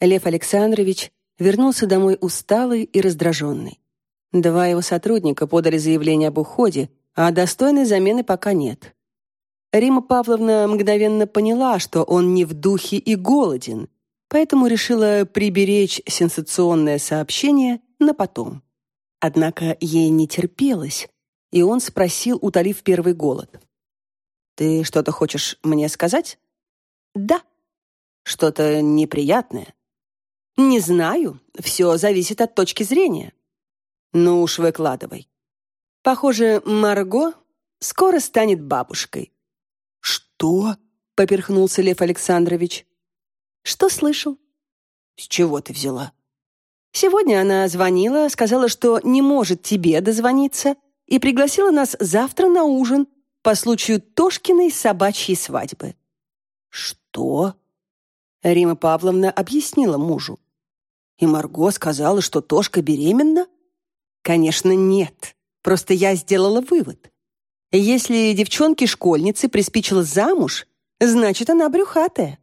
Лев Александрович вернулся домой усталый и раздраженный. Два его сотрудника подали заявление об уходе, а достойной замены пока нет. Рима Павловна мгновенно поняла, что он не в духе и голоден, поэтому решила приберечь сенсационное сообщение на потом. Однако ей не терпелось, и он спросил, утолив первый голод. «Ты что-то хочешь мне сказать?» «Да». «Что-то неприятное?» «Не знаю. Все зависит от точки зрения». «Ну уж выкладывай». «Похоже, Марго скоро станет бабушкой». «Что?» — поперхнулся Лев Александрович. «Что слышал?» «С чего ты взяла?» «Сегодня она звонила, сказала, что не может тебе дозвониться, и пригласила нас завтра на ужин по случаю Тошкиной собачьей свадьбы». «Что?» Рима Павловна объяснила мужу. «И Марго сказала, что Тошка беременна?» «Конечно, нет. Просто я сделала вывод. Если девчонке-школьнице приспичило замуж, значит, она брюхатая.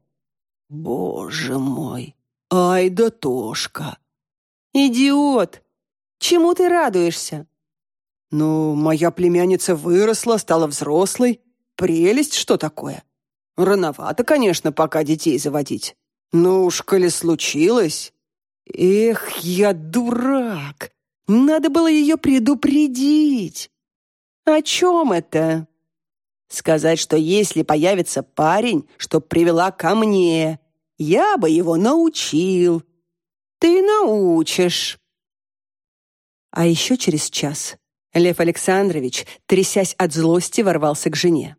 Боже мой! Ай да Тошка! Идиот! Чему ты радуешься? Ну, моя племянница выросла, стала взрослой. Прелесть, что такое? Рановато, конечно, пока детей заводить. Ну уж, коли случилось... Эх, я дурак! Надо было ее предупредить. «О чем это?» «Сказать, что если появится парень, что привела ко мне, я бы его научил». «Ты научишь». А еще через час Лев Александрович, трясясь от злости, ворвался к жене.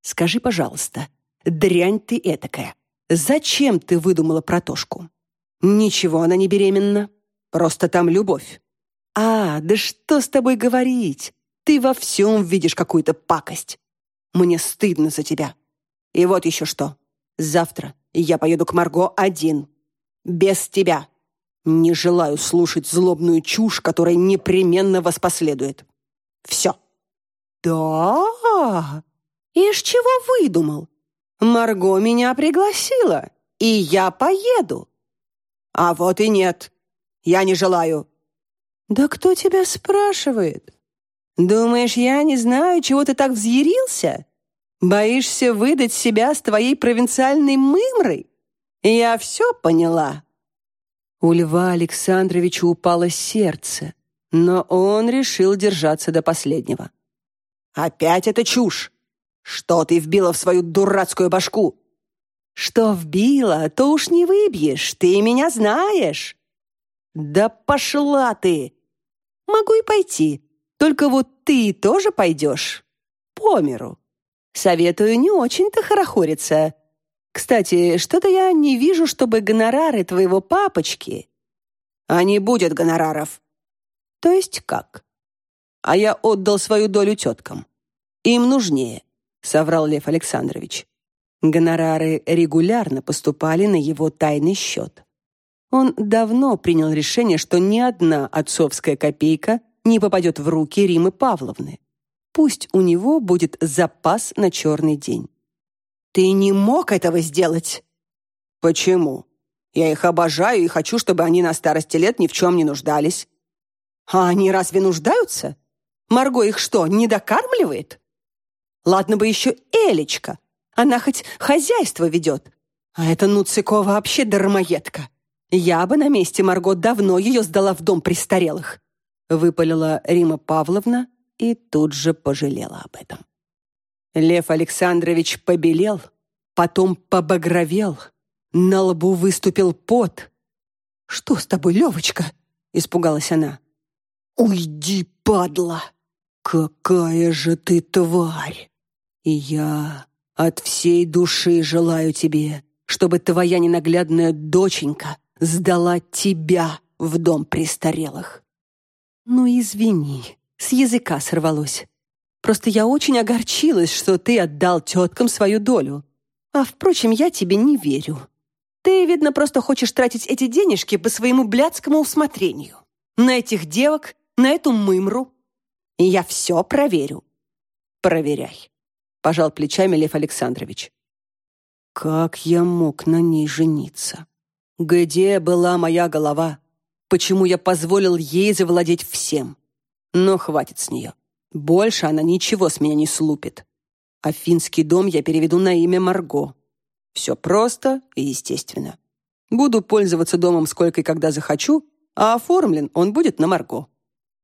«Скажи, пожалуйста, дрянь ты этакая, зачем ты выдумала про Тошку? Ничего она не беременна, просто там любовь. А, да что с тобой говорить? Ты во всем видишь какую-то пакость. Мне стыдно за тебя. И вот еще что. Завтра я поеду к Марго один. Без тебя. Не желаю слушать злобную чушь, которая непременно воспоследует. Все. Да? Ишь, чего выдумал? Марго меня пригласила, и я поеду. А вот и нет. Я не желаю. Да кто тебя спрашивает? Думаешь, я не знаю, чего ты так взъярился? Боишься выдать себя с твоей провинциальной мымрой? Я все поняла». У Льва Александровича упало сердце, но он решил держаться до последнего. «Опять это чушь! Что ты вбила в свою дурацкую башку?» «Что вбила, то уж не выбьешь, ты меня знаешь!» «Да пошла ты!» «Могу и пойти, только вот ты тоже пойдешь. По миру. Советую не очень-то хорохориться. Кстати, что-то я не вижу, чтобы гонорары твоего папочки... А не будет гонораров. То есть как? А я отдал свою долю теткам. Им нужнее, соврал Лев Александрович. Гонорары регулярно поступали на его тайный счет. Он давно принял решение, что ни одна отцовская копейка не попадет в руки Римы Павловны. Пусть у него будет запас на черный день. Ты не мог этого сделать. Почему? Я их обожаю и хочу, чтобы они на старости лет ни в чем не нуждались. А они разве нуждаются? Марго их что, не докармливает? Ладно бы еще Элечка. Она хоть хозяйство ведет. А эта Нуцикова вообще дармоедка. Я бы на месте Марго давно ее сдала в дом престарелых выпалила Рима Павловна и тут же пожалела об этом. Лев Александрович побелел, потом побагровел, на лбу выступил пот. «Что с тобой, Левочка?» — испугалась она. «Уйди, падла! Какая же ты тварь! И я от всей души желаю тебе, чтобы твоя ненаглядная доченька сдала тебя в дом престарелых. «Ну, извини, с языка сорвалось. Просто я очень огорчилась, что ты отдал теткам свою долю. А, впрочем, я тебе не верю. Ты, видно, просто хочешь тратить эти денежки по своему блядскому усмотрению. На этих девок, на эту мымру. И я все проверю». «Проверяй», — пожал плечами Лев Александрович. «Как я мог на ней жениться? Где была моя голова? Почему я позволил ей завладеть всем? Но хватит с нее. Больше она ничего с меня не слупит. А финский дом я переведу на имя Марго. Все просто и естественно. Буду пользоваться домом сколько и когда захочу, а оформлен он будет на Марго.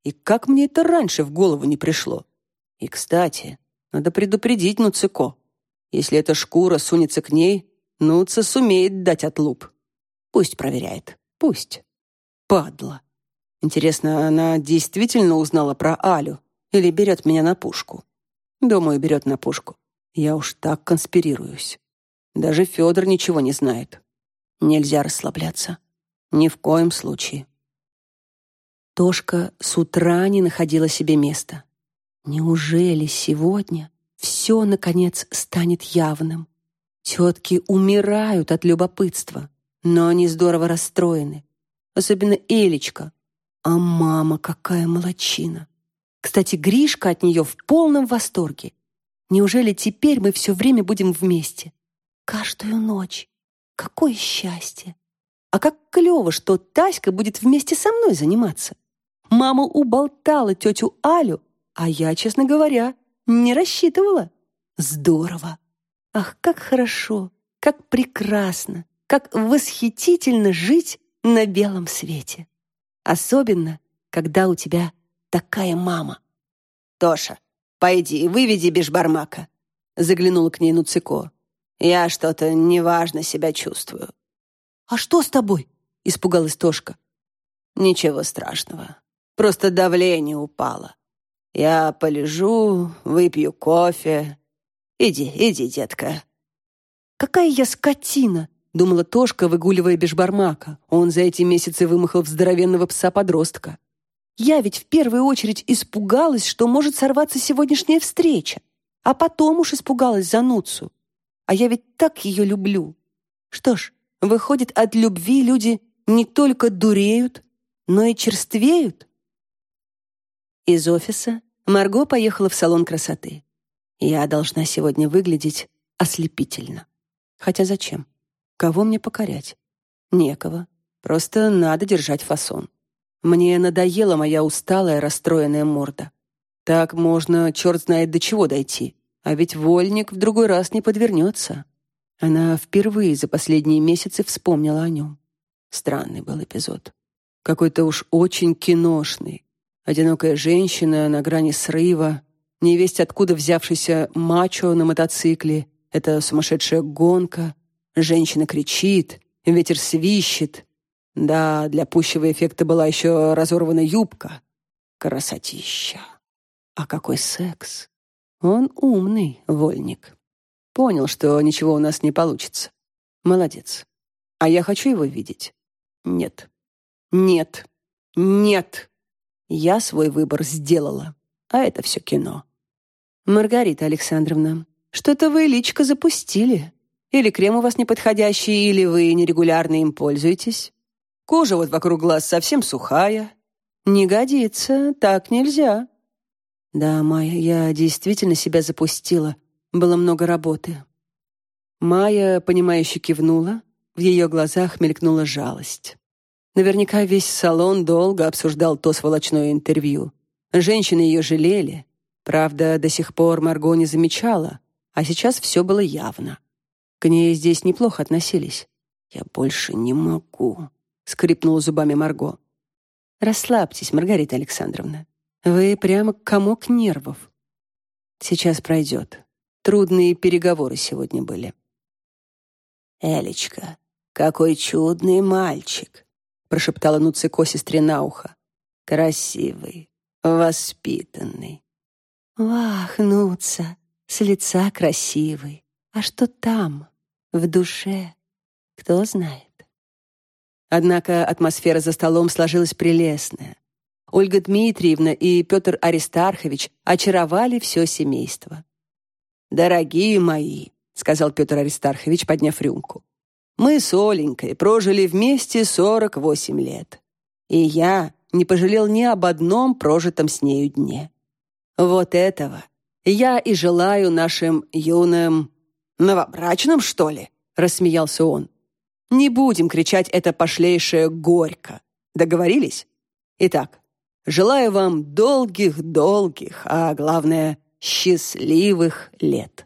И как мне это раньше в голову не пришло? И, кстати, надо предупредить Нуцико. Если эта шкура сунется к ней, Нуца сумеет дать отлуп. Пусть проверяет. Пусть. Падла. Интересно, она действительно узнала про Алю или берет меня на пушку? Думаю, берет на пушку. Я уж так конспирируюсь. Даже Федор ничего не знает. Нельзя расслабляться. Ни в коем случае. Тошка с утра не находила себе места. Неужели сегодня все, наконец, станет явным? Тетки умирают от любопытства, но они здорово расстроены. Особенно Элечка. А мама какая молочина. Кстати, Гришка от нее в полном восторге. Неужели теперь мы все время будем вместе? Каждую ночь. Какое счастье! А как клево, что Таська будет вместе со мной заниматься. Мама уболтала тетю Алю, а я, честно говоря, не рассчитывала. Здорово! Ах, как хорошо, как прекрасно, как восхитительно жить на белом свете. Особенно, когда у тебя такая мама. «Тоша, пойди, выведи бешбармака», — заглянула к ней Нуцико. «Я что-то неважно себя чувствую». «А что с тобой?» — испугалась Тошка. «Ничего страшного. Просто давление упало. Я полежу, выпью кофе. Иди, иди, детка». «Какая я скотина!» — думала Тошка, выгуливая бешбармака. Он за эти месяцы вымахал в здоровенного пса-подростка. Я ведь в первую очередь испугалась, что может сорваться сегодняшняя встреча, а потом уж испугалась за Нуцу. А я ведь так ее люблю. Что ж, выходит, от любви люди не только дуреют, но и черствеют. Из офиса Марго поехала в салон красоты. Я должна сегодня выглядеть ослепительно. Хотя зачем? Кого мне покорять? Некого. Просто надо держать фасон. Мне надоела моя усталая, расстроенная морда. Так можно черт знает до чего дойти. А ведь вольник в другой раз не подвернется. Она впервые за последние месяцы вспомнила о нем. Странный был эпизод. Какой-то уж очень киношный. Одинокая женщина на грани срыва, невесть откуда взявшийся мачо на мотоцикле, это сумасшедшая гонка, женщина кричит, ветер свищет, да, для пущего эффекта была еще разорвана юбка. Красотища. А какой секс. Он умный, вольник. Понял, что ничего у нас не получится. Молодец. А я хочу его видеть. Нет. Нет. Нет. Я свой выбор сделала. А это все кино. Маргарита Александровна, что-то вы личко запустили. Или крем у вас неподходящий, или вы нерегулярно им пользуетесь. Кожа вот вокруг глаз совсем сухая. Не годится, так нельзя. Да, Майя, я действительно себя запустила. Было много работы. Майя, понимающе кивнула. В ее глазах мелькнула жалость. Наверняка весь салон долго обсуждал то сволочное интервью. Женщины ее жалели. Правда, до сих пор Марго не замечала, а сейчас все было явно. К ней здесь неплохо относились. Я больше не могу скрипнула зубами Марго. Расслабьтесь, Маргарита Александровна. Вы прямо комок нервов. Сейчас пройдет. Трудные переговоры сегодня были. Элечка, какой чудный мальчик, прошептала Нуцико сестре на ухо. Красивый, воспитанный. Вах, Нуца, с лица красивый. А что там, в душе, кто знает? Однако атмосфера за столом сложилась прелестная. Ольга Дмитриевна и Петр Аристархович очаровали все семейство. «Дорогие мои», — сказал Петр Аристархович, подняв рюмку, «мы с Оленькой прожили вместе 48 лет, и я не пожалел ни об одном прожитом с нею дне. Вот этого я и желаю нашим юным... новобрачным, что ли?» — рассмеялся он. Не будем кричать это пошлейшее горько. Договорились? Итак, желаю вам долгих-долгих, а главное, счастливых лет.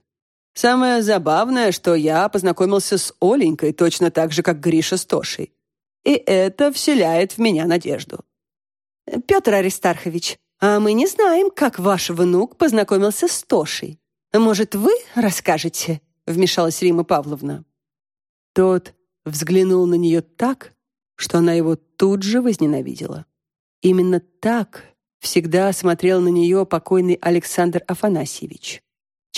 Самое забавное, что я познакомился с Оленькой точно так же, как Гриша с Тошей. И это вселяет в меня надежду. Петр Аристархович, а мы не знаем, как ваш внук познакомился с Тошей. Может, вы расскажете?» — вмешалась Рима Павловна. Тот взглянул на нее так, что она его тут же возненавидела. Именно так всегда смотрел на нее покойный Александр Афанасьевич.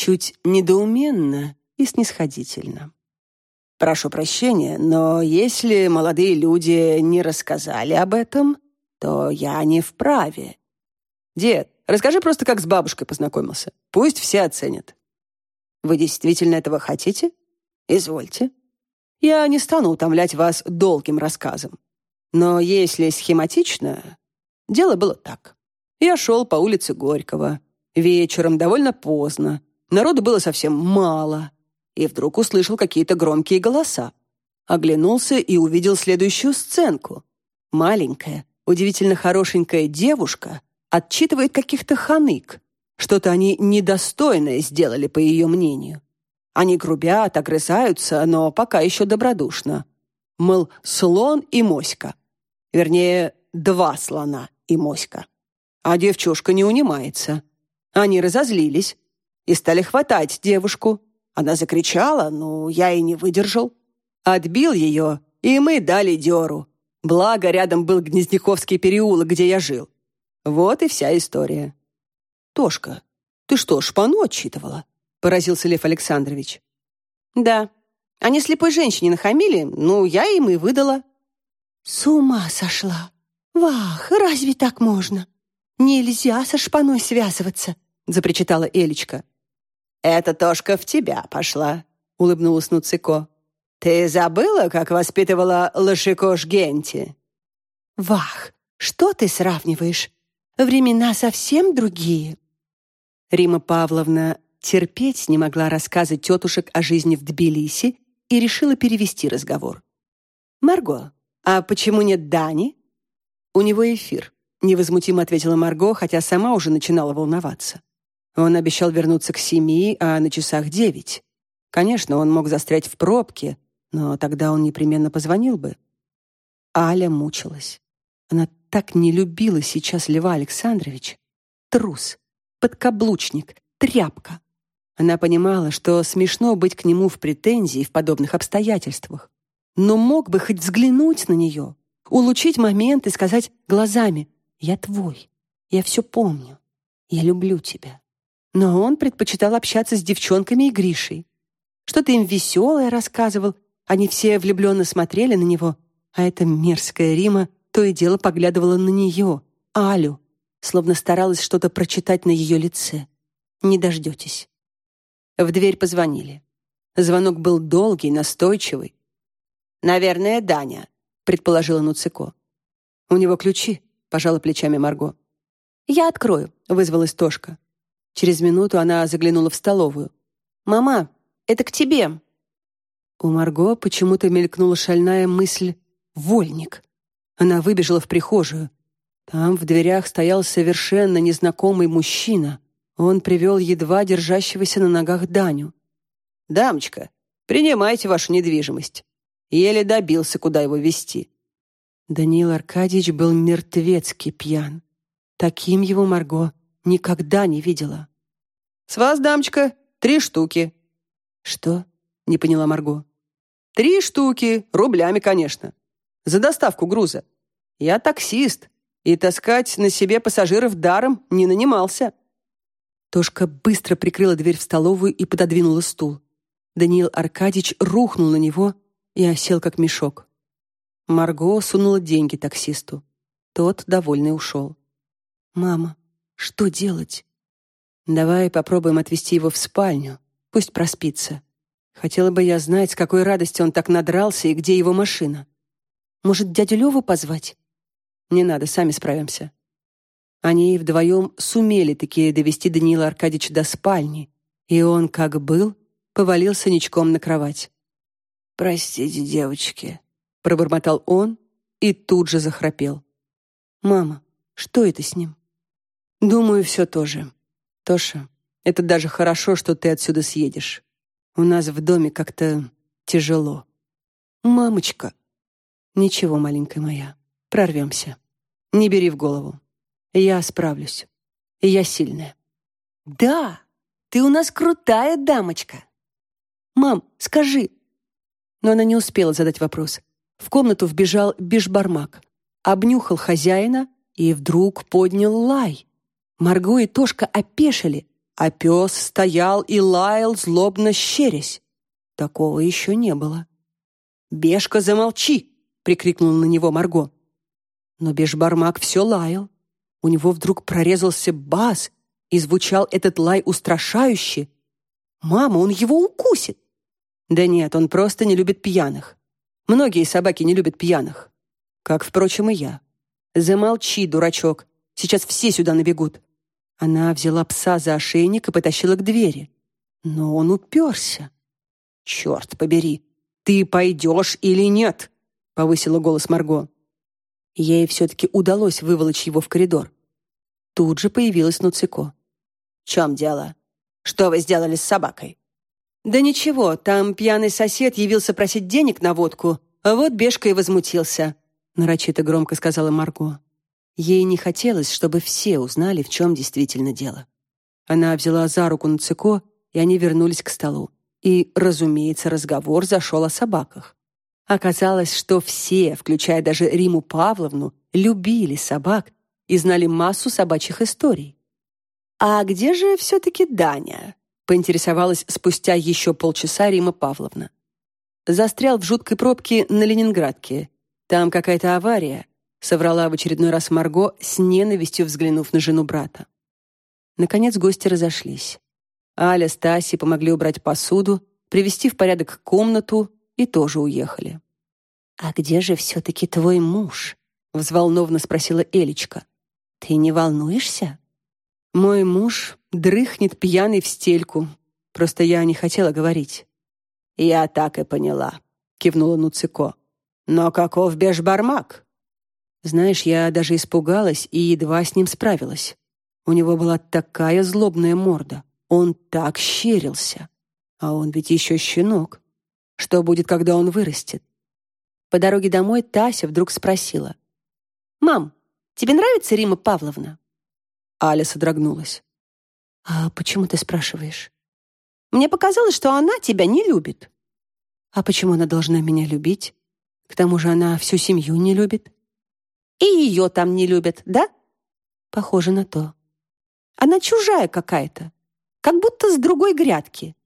Чуть недоуменно и снисходительно. «Прошу прощения, но если молодые люди не рассказали об этом, то я не вправе. Дед, расскажи просто, как с бабушкой познакомился. Пусть все оценят». «Вы действительно этого хотите? Извольте. Я не стану утомлять вас долгим рассказом. Но если схематично, дело было так. Я шел по улице Горького. Вечером, довольно поздно. Народу было совсем мало. И вдруг услышал какие-то громкие голоса. Оглянулся и увидел следующую сценку. Маленькая, удивительно хорошенькая девушка отчитывает каких-то ханык. Что-то они недостойное сделали, по ее мнению. Они грубят, огрызаются, но пока еще добродушно. Мол, слон и моська. Вернее, два слона и моська. А девчушка не унимается. Они разозлились и стали хватать девушку. Она закричала, ну, я и не выдержал. Отбил ее, и мы дали дёру. Благо, рядом был Гнездяковский переулок, где я жил. Вот и вся история. «Тошка, ты что, шпану отчитывала?» — поразился Лев Александрович. «Да. Они слепой женщине нахамили, ну, я им и выдала». «С ума сошла! Вах, разве так можно? Нельзя со шпаной связываться!» — запричитала Элечка. «Это Тошка в тебя пошла», — улыбнулась Нуцико. «Ты забыла, как воспитывала Лошикош Генти?» «Вах, что ты сравниваешь? Времена совсем другие». Рима Павловна терпеть не могла рассказы тетушек о жизни в Тбилиси и решила перевести разговор. «Марго, а почему нет Дани?» «У него эфир», — невозмутимо ответила Марго, хотя сама уже начинала волноваться. Он обещал вернуться к семи, а на часах девять. Конечно, он мог застрять в пробке, но тогда он непременно позвонил бы. Аля мучилась. Она так не любила сейчас Льва Александровича. Трус, подкаблучник, тряпка. Она понимала, что смешно быть к нему в претензии в подобных обстоятельствах. Но мог бы хоть взглянуть на нее, улучшить момент и сказать глазами «Я твой, я все помню, я люблю тебя». Но он предпочитал общаться с девчонками и Гришей. Что-то им веселое рассказывал они все влюбленно смотрели на него, а эта мерзкая Рима то и дело поглядывала на нее, Алю, словно старалась что-то прочитать на ее лице. Не дождетесь. В дверь позвонили. Звонок был долгий, настойчивый. «Наверное, Даня», — предположила Нуцико. «У него ключи», — пожала плечами Марго. «Я открою», — вызвалась Тошка. Через минуту она заглянула в столовую. «Мама, это к тебе», у Марго почему-то мелькнула шальная мысль «вольник». Она выбежала в прихожую. Там в дверях стоял совершенно незнакомый мужчина. Он привел едва держащегося на ногах Даню. «Дамочка, принимайте вашу недвижимость». Еле добился, куда его вести. Даниил Аркадьевич был мертвецки пьян. Таким его Марго никогда не видела. «С вас, дамочка, три штуки». «Что?» — не поняла Марго. Три штуки, рублями, конечно. За доставку груза. Я таксист, и таскать на себе пассажиров даром не нанимался. Тошка быстро прикрыла дверь в столовую и пододвинула стул. Даниил Аркадьевич рухнул на него и осел как мешок. Марго сунула деньги таксисту. Тот довольный ушел. «Мама, что делать?» «Давай попробуем отвезти его в спальню. Пусть проспится. Хотела бы я знать, с какой радостью он так надрался и где его машина. Может, дядю Леву позвать? Не надо, сами справимся. Они вдвоем сумели таки довести Даниила Аркадьевича до спальни, и он, как был, повалился ничком на кровать. «Простите, девочки», — пробормотал он и тут же захрапел. «Мама, что это с ним?» «Думаю, все тоже. Тоша, это даже хорошо, что ты отсюда съедешь. У нас в доме как-то тяжело». «Мамочка!» «Ничего, маленькая моя, прорвемся. Не бери в голову. Я справлюсь. Я сильная». «Да, ты у нас крутая дамочка!» «Мам, скажи!» Но она не успела задать вопрос. В комнату вбежал бешбармак, обнюхал хозяина и вдруг поднял лай. Марго и Тошка опешили, а пес стоял и лаял, злобно щерясь. Такого еще не было. «Бешка, замолчи!» — прикрикнул на него Марго. Но бешбармак все лаял. У него вдруг прорезался бас, и звучал этот лай устрашающе. «Мама, он его укусит!» «Да нет, он просто не любит пьяных. Многие собаки не любят пьяных. Как, впрочем, и я. Замолчи, дурачок. Сейчас все сюда набегут. Она взяла пса за ошейник и потащила к двери. Но он уперся. «Черт побери, ты пойдешь или нет?» — повысила голос Марго. Ей все-таки удалось выволочь его в коридор. Тут же появилась Нуцико. «В чем дело? Что вы сделали с собакой?» «Да ничего, там пьяный сосед явился просить денег на водку, а вот Бешка и возмутился», — нарочито громко сказала Марго. Ей не хотелось, чтобы все узнали, в чем действительно дело. Она взяла за руку Нацико, и они вернулись к столу. И, разумеется, разговор зашел о собаках. Оказалось, что все, включая даже Риму Павловну, любили собак и знали массу собачьих историй. «А где же все-таки Даня?» поинтересовалась спустя еще полчаса Рима Павловна. Застрял в жуткой пробке на Ленинградке. Там какая-то авария, соврала в очередной раз Марго, с ненавистью взглянув на жену брата. Наконец гости разошлись. Аля с Тасей помогли убрать посуду, привести в порядок комнату и тоже уехали. «А где же все-таки твой муж?» — взволнованно спросила Элечка. «Ты не волнуешься?» Мой муж дрыхнет пьяный в стельку. Просто я не хотела говорить. Я так и поняла, кивнула Нуцико. Но каков бешбармак? Знаешь, я даже испугалась и едва с ним справилась. У него была такая злобная морда. Он так щерился. А он ведь еще щенок. Что будет, когда он вырастет? По дороге домой Тася вдруг спросила. «Мам, тебе нравится Рима Павловна?» Аля содрогнулась. «А почему ты спрашиваешь?» «Мне показалось, что она тебя не любит». «А почему она должна меня любить? К тому же она всю семью не любит». «И ее там не любят, да?» «Похоже на то». «Она чужая какая-то, как будто с другой грядки.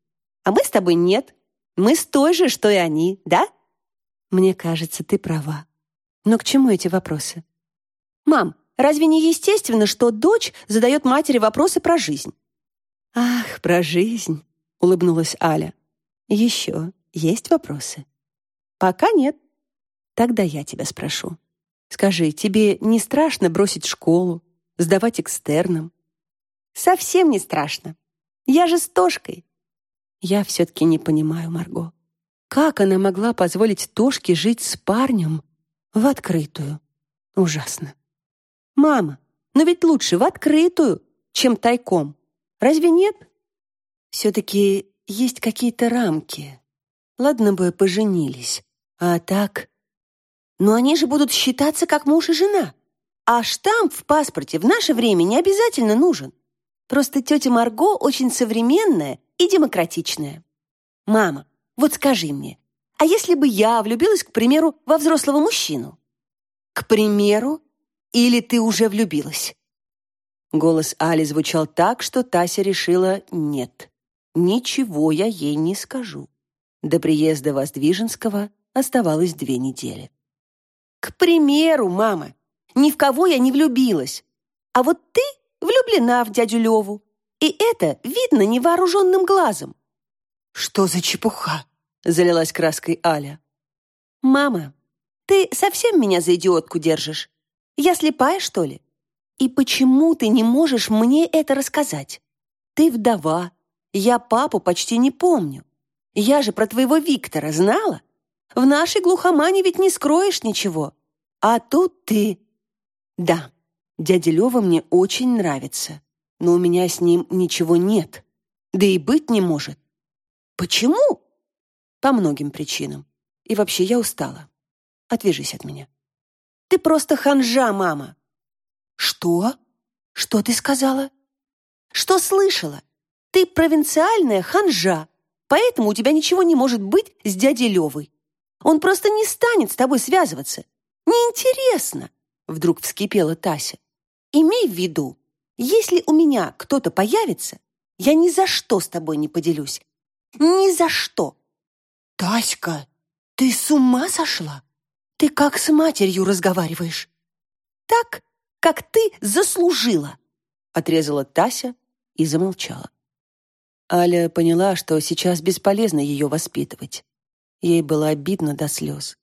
А мы с тобой нет. Мы с той же, что и они, да?» «Мне кажется, ты права. Но к чему эти вопросы?» «Мам, Разве не естественно, что дочь задает матери вопросы про жизнь? Ах, про жизнь, улыбнулась Аля. Еще есть вопросы? Пока нет. Тогда я тебя спрошу. Скажи, тебе не страшно бросить школу, сдавать экстерном? Совсем не страшно. Я же с Тошкой. Я все-таки не понимаю, Марго. Как она могла позволить Тошке жить с парнем в открытую? Ужасно. «Мама, но ведь лучше в открытую, чем тайком. Разве нет?» «Все-таки есть какие-то рамки. Ладно бы поженились, а так...» «Но они же будут считаться как муж и жена. А штамп в паспорте в наше время не обязательно нужен. Просто тетя Марго очень современная и демократичная. Мама, вот скажи мне, а если бы я влюбилась, к примеру, во взрослого мужчину? К примеру, или ты уже влюбилась?» Голос Али звучал так, что Тася решила «нет». Ничего я ей не скажу. До приезда Воздвиженского оставалось две недели. «К примеру, мама, ни в кого я не влюбилась. А вот ты влюблена в дядю Леву, и это видно невооруженным глазом». «Что за чепуха?» — залилась краской Аля. «Мама, ты совсем меня за идиотку держишь? Я слепая, что ли? И почему ты не можешь мне это рассказать? Ты вдова. Я папу почти не помню. Я же про твоего Виктора знала. В нашей глухомане ведь не скроешь ничего. А тут ты... Да, дядя Лёва мне очень нравится, но у меня с ним ничего нет. Да и быть не может. Почему? По многим причинам. И вообще я устала. Отвяжись от меня. Ты просто ханжа, мама. Что? Что ты сказала? Что слышала? Ты провинциальная ханжа, поэтому у тебя ничего не может быть с дядей Левой. Он просто не станет с тобой связываться. Неинтересно, вдруг вскипела Тася. Имей в виду, если у меня кто-то появится, я ни за что с тобой не поделюсь. Ни за что. Таська, ты с ума сошла? Ты как с матерью разговариваешь? Так, как ты заслужила, отрезала Тася и замолчала. Аля поняла, что сейчас бесполезно ее воспитывать. Ей было обидно до слез.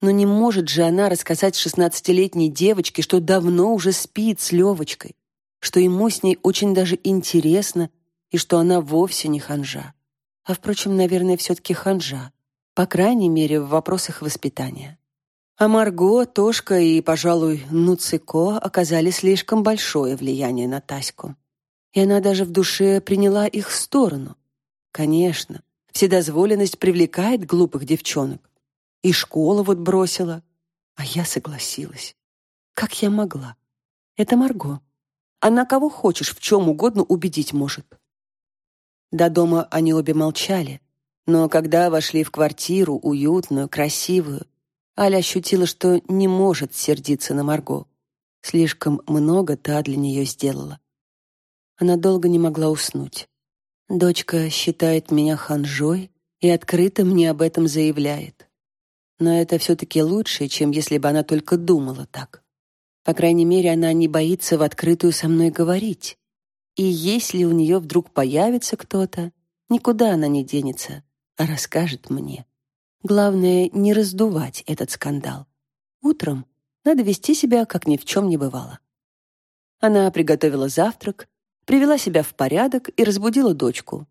Но не может же она рассказать шестнадцатилетней девочке, что давно уже спит с Левочкой, что ему с ней очень даже интересно и что она вовсе не ханжа. А, впрочем, наверное, все-таки ханжа, по крайней мере, в вопросах воспитания. А Марго, Тошка и, пожалуй, Нуцико оказали слишком большое влияние на Таську. И она даже в душе приняла их сторону. Конечно, вседозволенность привлекает глупых девчонок. И школу вот бросила. А я согласилась. Как я могла? Это Марго. Она кого хочешь в чем угодно убедить может. До дома они обе молчали, но когда вошли в квартиру, уютную, красивую, Аля ощутила, что не может сердиться на Марго. Слишком много та для нее сделала. Она долго не могла уснуть. Дочка считает меня ханжой и открыто мне об этом заявляет. Но это все-таки лучше, чем если бы она только думала так. По крайней мере, она не боится в открытую со мной говорить. И если у нее вдруг появится кто-то, никуда она не денется, а расскажет мне. Главное, не раздувать этот скандал. Утром надо вести себя, как ни в чем не бывало. Она приготовила завтрак, привела себя в порядок и разбудила дочку.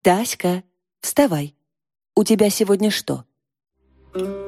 «Таська, вставай. У тебя сегодня что?» Thank you.